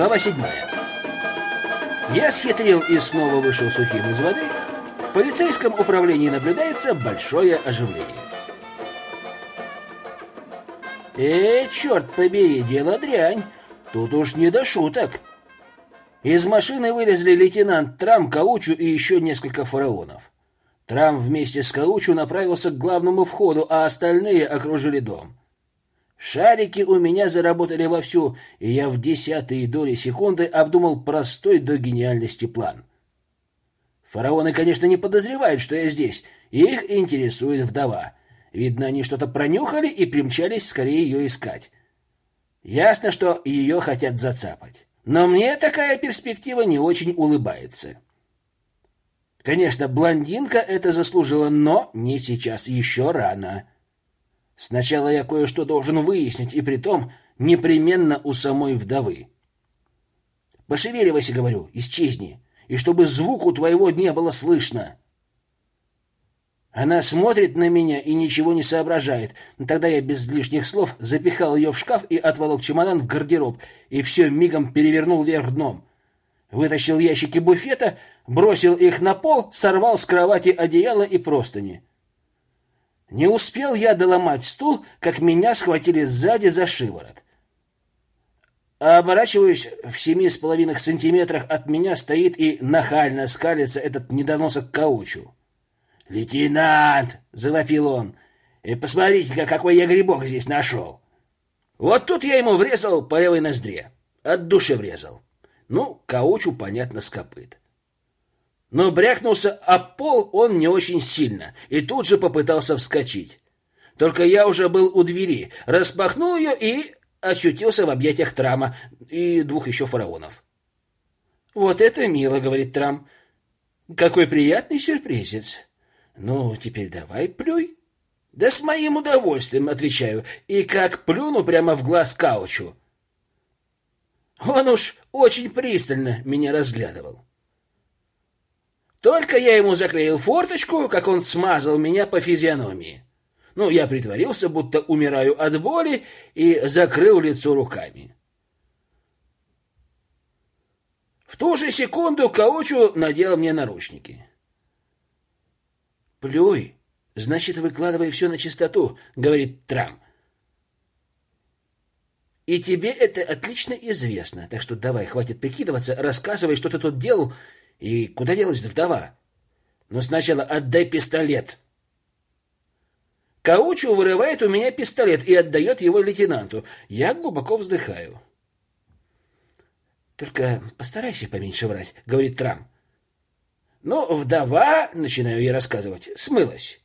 Глава седьмая. Я схитрил и снова вышел сухим из воды. В полицейском управлении наблюдается большое оживление. Э, черт побери, дело дрянь. Тут уж не до шуток. Из машины вылезли лейтенант Трам, Каучу и еще несколько фараонов. Трам вместе с Каучу направился к главному входу, а остальные окружили дом. Шарики у меня заработали вовсю, и я в десятые доли секунды обдумал простой до гениальности план. Фараоны, конечно, не подозревают, что я здесь, их интересует вдова. Видно, они что-то пронюхали и примчались скорее ее искать. Ясно, что ее хотят зацапать. Но мне такая перспектива не очень улыбается. Конечно, блондинка это заслужила, но не сейчас, еще рано. Сначала я кое-что должен выяснить, и притом непременно у самой вдовы. Пошевеливайся, говорю, исчезни, и чтобы звуку твоего не было слышно. Она смотрит на меня и ничего не соображает. Тогда я без лишних слов запихал ее в шкаф и отволок чемодан в гардероб, и все мигом перевернул вверх дном. Вытащил ящики буфета, бросил их на пол, сорвал с кровати одеяло и простыни. Не успел я доломать стул, как меня схватили сзади за шиворот. Оборачиваюсь, в семи с половиной сантиметрах от меня стоит и нахально скалится этот недоносок каучу. «Лейтенант!» — завопил он. «И посмотрите-ка, какой я грибок здесь нашел!» Вот тут я ему врезал по левой ноздре. От души врезал. Ну, каучу, понятно, скопыт. Но брякнулся о пол он не очень сильно и тут же попытался вскочить. Только я уже был у двери, распахнул ее и очутился в объятиях Трама и двух еще фараонов. «Вот это мило», — говорит Трам. «Какой приятный сюрпризец. Ну, теперь давай плюй». «Да с моим удовольствием», — отвечаю, и как плюну прямо в глаз Каучу. Он уж очень пристально меня разглядывал. Только я ему заклеил форточку, как он смазал меня по физиономии. Ну, я притворился, будто умираю от боли, и закрыл лицо руками. В ту же секунду Каучу надел мне наручники. «Плюй, значит, выкладывай все на чистоту», — говорит Трам. «И тебе это отлично известно, так что давай, хватит прикидываться, рассказывай, что ты тут делал и куда делась вдова? Но сначала отдай пистолет. Каучу вырывает у меня пистолет и отдает его лейтенанту. Я глубоко вздыхаю. Только постарайся поменьше врать, говорит Трам. Но вдова, начинаю я рассказывать, смылась.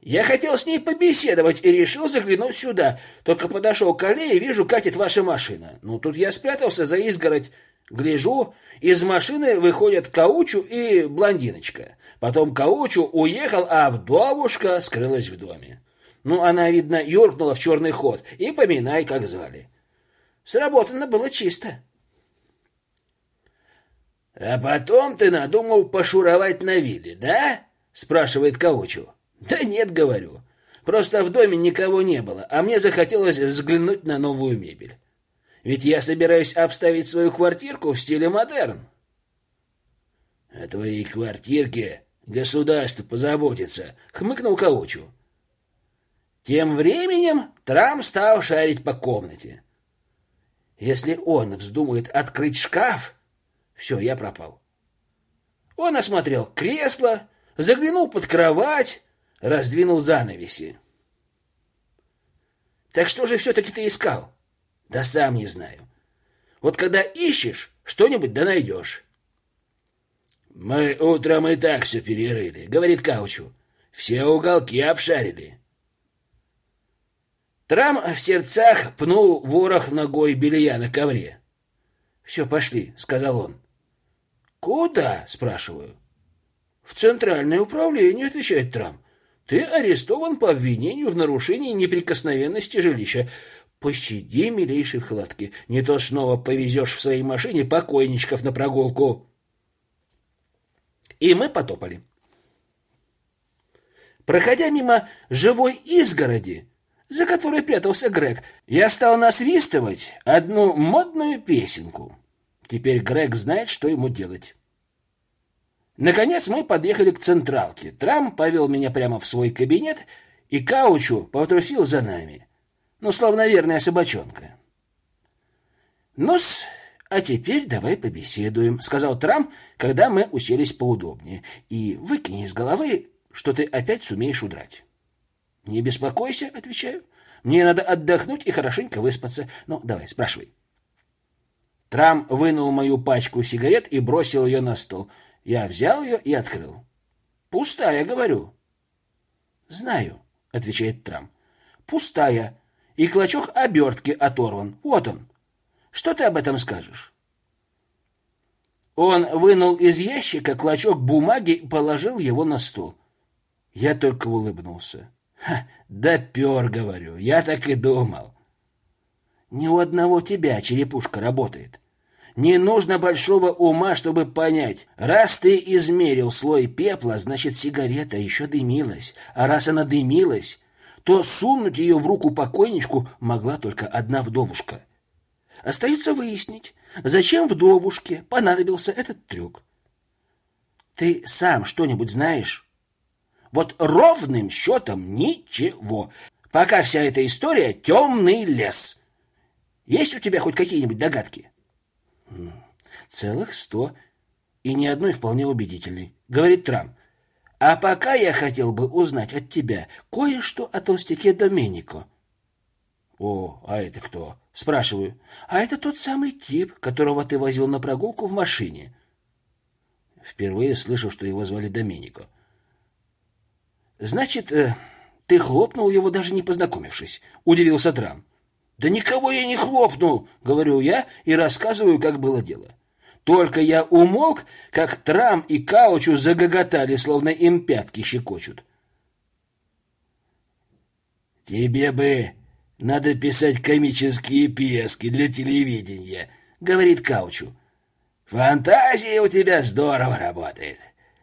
Я хотел с ней побеседовать и решил заглянуть сюда. Только подошел к аллее и вижу, катит ваша машина. Ну, тут я спрятался за изгородь Гляжу, из машины выходят Каучу и блондиночка. Потом Каучу уехал, а вдовушка скрылась в доме. Ну, она, видно, юркнула в черный ход, и поминай, как звали. Сработано было чисто. «А потом ты надумал пошуровать на вилле, да?» — спрашивает Каучу. «Да нет, — говорю. Просто в доме никого не было, а мне захотелось взглянуть на новую мебель. Ведь я собираюсь обставить свою квартирку в стиле модерн. О твоей квартирке государство позаботится, хмыкнул Каучу. Тем временем Трам стал шарить по комнате. Если он вздумает открыть шкаф, все, я пропал. Он осмотрел кресло, заглянул под кровать, раздвинул занавеси. Так что же все-таки ты искал? Да сам не знаю. Вот когда ищешь, что-нибудь да найдешь. Мы утром и так все перерыли, говорит Каучу. Все уголки обшарили. Трам в сердцах пнул ворох ногой белья на ковре. «Все, пошли», — сказал он. «Куда?» — спрашиваю. «В центральное управление», — отвечает Трам. «Ты арестован по обвинению в нарушении неприкосновенности жилища. Пощади, милейший вкладки, не то снова повезешь в своей машине покойничков на прогулку. И мы потопали. Проходя мимо живой изгороди, за которой прятался Грег, я стал насвистывать одну модную песенку. Теперь Грег знает, что ему делать. Наконец мы подъехали к централке. Трам повел меня прямо в свой кабинет, и Каучу потрусил за нами. Ну, словно верная собачонка. «Ну-с, а теперь давай побеседуем», — сказал Трам, когда мы уселись поудобнее. «И выкини из головы, что ты опять сумеешь удрать». «Не беспокойся», — отвечаю. «Мне надо отдохнуть и хорошенько выспаться. Ну, давай, спрашивай». Трам вынул мою пачку сигарет и бросил ее на стол. Я взял ее и открыл. «Пустая, говорю». «Знаю», — отвечает Трам. «Пустая. И клочок обертки оторван. Вот он. Что ты об этом скажешь?» Он вынул из ящика клочок бумаги и положил его на стол. Я только улыбнулся. Ха, допер, говорю, я так и думал. Ни у одного тебя черепушка работает. Не нужно большого ума, чтобы понять. Раз ты измерил слой пепла, значит, сигарета еще дымилась. А раз она дымилась, то сунуть ее в руку покойничку могла только одна вдовушка. Остается выяснить, зачем вдовушке понадобился этот трюк. Ты сам что-нибудь знаешь? Вот ровным счетом ничего. Пока вся эта история — темный лес. Есть у тебя хоть какие-нибудь догадки? Целых сто. И ни одной вполне убедительной. Говорит Трам. А пока я хотел бы узнать от тебя кое-что о толстяке Доменико. О, а это кто? Спрашиваю. А это тот самый тип, которого ты возил на прогулку в машине. Впервые слышу, что его звали Доменико. Значит, э, ты хлопнул его, даже не познакомившись, удивился Трам. Да никого я не хлопнул, говорю я и рассказываю, как было дело. Только я умолк, как Трам и Каучу загоготали, словно им пятки щекочут. Тебе бы надо писать комические пьески для телевидения, говорит Каучу. Фантазия у тебя здорово работает.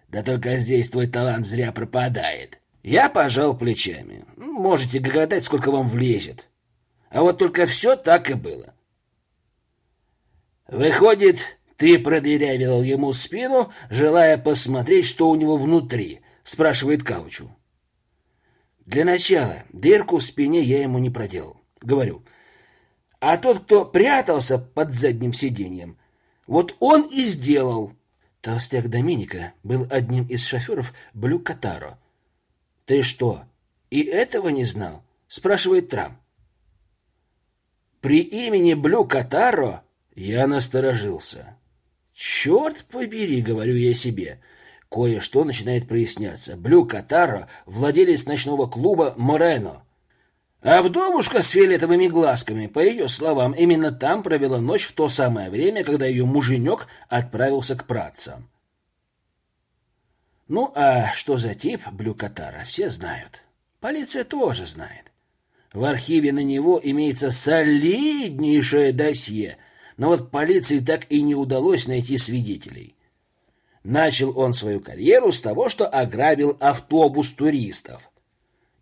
Да только здесь твой талант зря пропадает. Я пожал плечами. Можете гоготать, сколько вам влезет. А вот только все так и было. Выходит, ты продырявил ему спину, желая посмотреть, что у него внутри, спрашивает Каучу. Для начала дырку в спине я ему не проделал, говорю. А тот, кто прятался под задним сиденьем, вот он и сделал. Толстяк Доминика был одним из шоферов Блю Катаро, ты что, и этого не знал? спрашивает Трам. При имени Блю Катаро я насторожился. Черт побери, говорю я себе. Кое-что начинает проясняться. Блю Катаро владелец ночного клуба Морено. А вдовушка с фиолетовыми глазками, по ее словам, именно там провела ночь в то самое время, когда ее муженек отправился к праотцам. Ну, а что за тип Блюкатара, все знают. Полиция тоже знает. В архиве на него имеется солиднейшее досье, но вот полиции так и не удалось найти свидетелей. Начал он свою карьеру с того, что ограбил автобус туристов.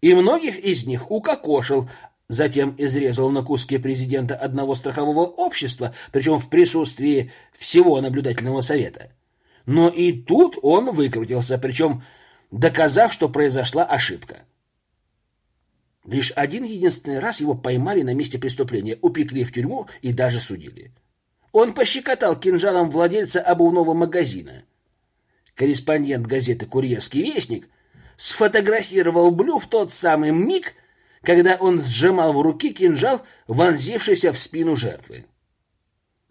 И многих из них укокошил, затем изрезал на куски президента одного страхового общества, причем в присутствии всего наблюдательного совета. Но и тут он выкрутился, причем доказав, что произошла ошибка. Лишь один единственный раз его поймали на месте преступления, упекли в тюрьму и даже судили. Он пощекотал кинжалом владельца обувного магазина. Корреспондент газеты «Курьерский вестник» сфотографировал Блю в тот самый миг, когда он сжимал в руке кинжал, вонзившийся в спину жертвы.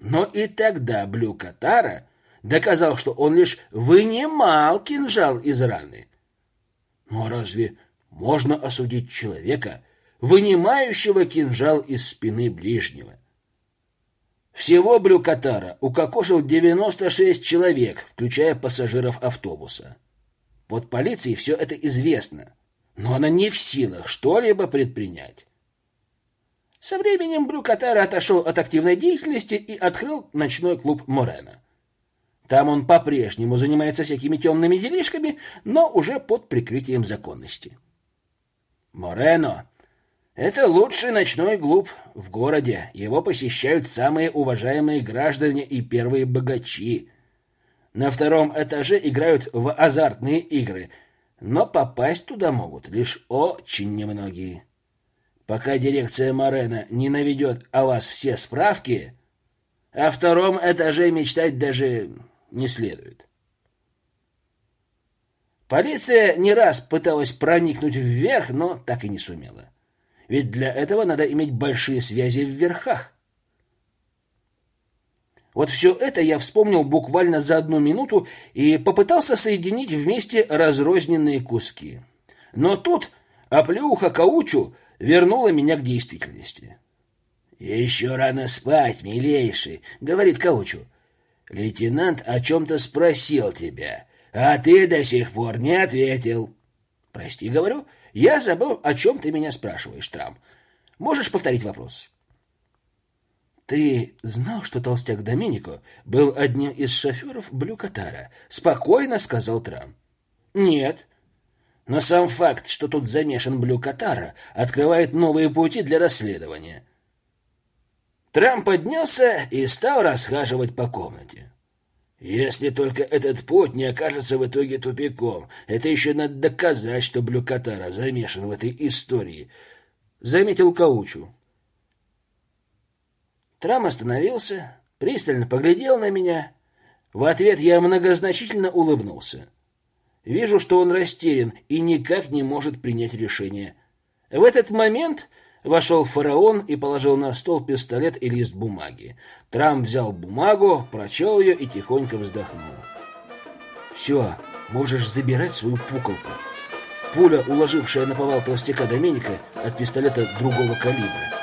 Но и тогда Блю Катара доказал, что он лишь вынимал кинжал из раны. Но разве можно осудить человека, вынимающего кинжал из спины ближнего? Всего Блюкатара укокошил 96 человек, включая пассажиров автобуса. Вот полиции все это известно, но она не в силах что-либо предпринять. Со временем Блюкатара отошел от активной деятельности и открыл ночной клуб Морена. Там он по-прежнему занимается всякими темными делишками, но уже под прикрытием законности. Морено Это лучший ночной клуб в городе. Его посещают самые уважаемые граждане и первые богачи. На втором этаже играют в азартные игры, но попасть туда могут лишь очень немногие. Пока дирекция Морена не наведет о вас все справки, о втором этаже мечтать даже не следует. Полиция не раз пыталась проникнуть вверх, но так и не сумела. Ведь для этого надо иметь большие связи в верхах. Вот все это я вспомнил буквально за одну минуту и попытался соединить вместе разрозненные куски. Но тут оплеуха каучу вернула меня к действительности. «Еще рано спать, милейший», — говорит каучу. «Лейтенант о чем-то спросил тебя, а ты до сих пор не ответил». «Прости, — говорю, — я забыл, о чем ты меня спрашиваешь, Трам. Можешь повторить вопрос? Ты знал, что толстяк Доминико был одним из шоферов Блюкатара? Спокойно сказал Трам. Нет. Но сам факт, что тут замешан Блюкатара, открывает новые пути для расследования. Трам поднялся и стал расхаживать по комнате. Если только этот путь не окажется в итоге тупиком, это еще надо доказать, что Блюкатара замешан в этой истории, заметил Каучу. Трам остановился, пристально поглядел на меня. В ответ я многозначительно улыбнулся. Вижу, что он растерян и никак не может принять решение. В этот момент Вошел фараон и положил на стол пистолет и лист бумаги. Трам взял бумагу, прочел ее и тихонько вздохнул. «Все, можешь забирать свою пуколку». Пуля, уложившая на повал толстяка Доменика, от пистолета другого калибра.